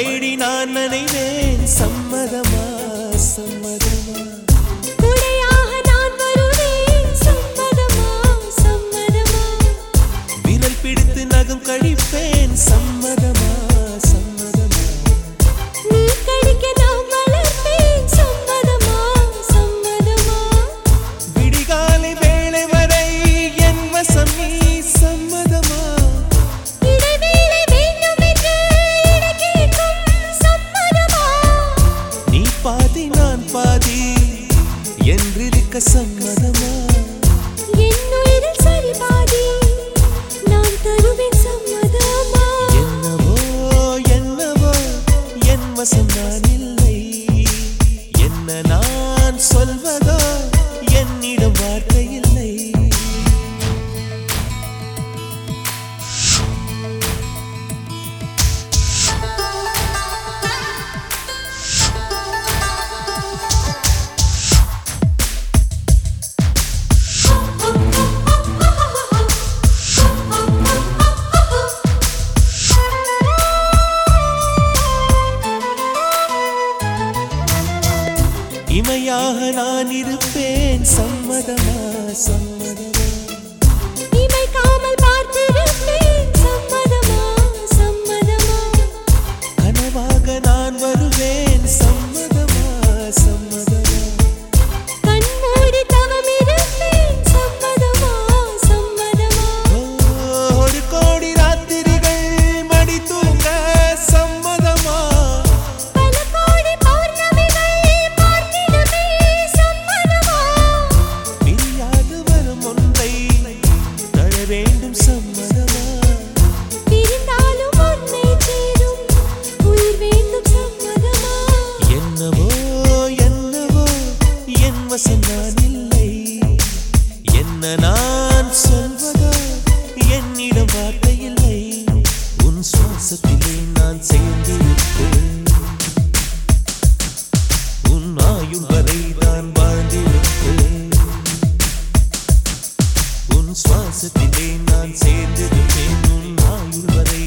தேடினார் நான் பாதி என்றிருக்க சம்மதமா? துணையாக நான் இருப்பேன். சம்மதமா சம்மதமா? பார்த்து சொல்ல நான் இல்லை என்ன நான் சொல்வதோ என்னிடம் வார்த்தை இல்லை உன் சுவாசத்திலே நான் சேர்ந்து உன் ஆயுள் வரை தான் சேர்ந்திருப்பேன். உன் வரை